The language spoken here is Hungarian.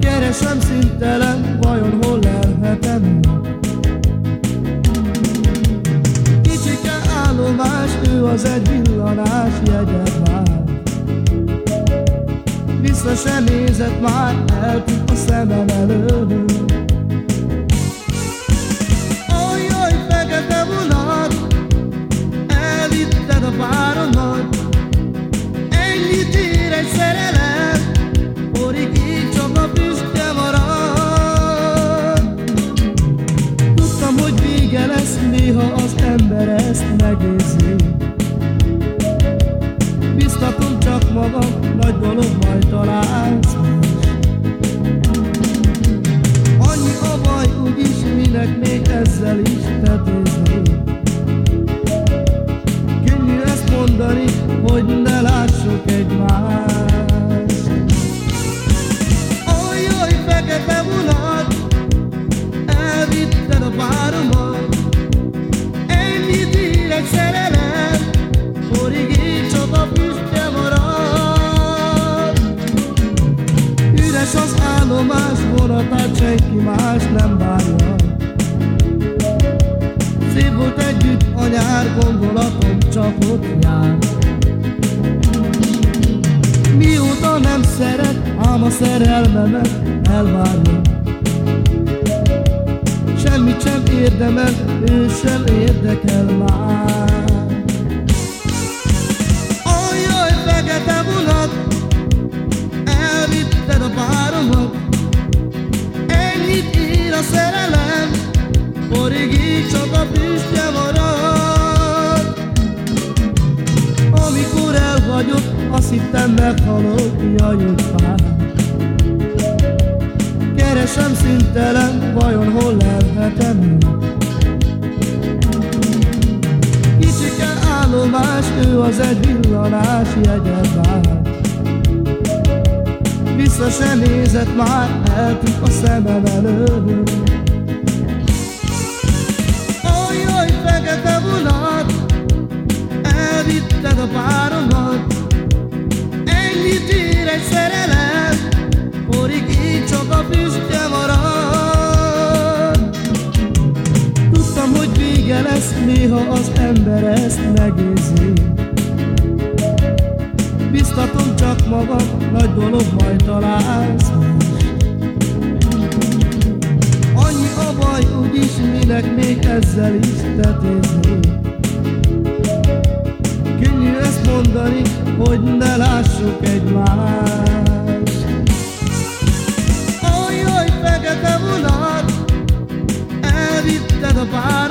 Keresem szintelen, vajon hol lelhetem? Jegyet vár. Vissza sem nézett már, eltűnt a szemem elől. Biztatom csak magam, nagy dolog majd találsz. Annyi a baj, úgyis minek még ezzel is tetézni Könnyű ezt mondani, hogy ne lássuk egymást állomás vonatát senki más nem bánja Szép volt együtt a nyár, gondolatom csak ott jár. Mióta nem szeret, ám a szerelmemet elvárja. Semmit sem érdemel, ő sem érdekel már azt hittem meghalok, jaj, hogy fáj Keresem szintelen, vajon hol lelhetem Kicsike állomás, ő az egy villanás, jegyet vár vissza se nézett már, eltűnt a szemem elől. Vége lesz, néha az ember ezt megérzi. Biztatom csak magam, nagy dolog majd találsz. Annyi a baj, úgyis minek még ezzel is tetézni. Könnyű ezt mondani, hogy ne lássuk egymást. Ajjaj, fekete vonat, elvitted a pár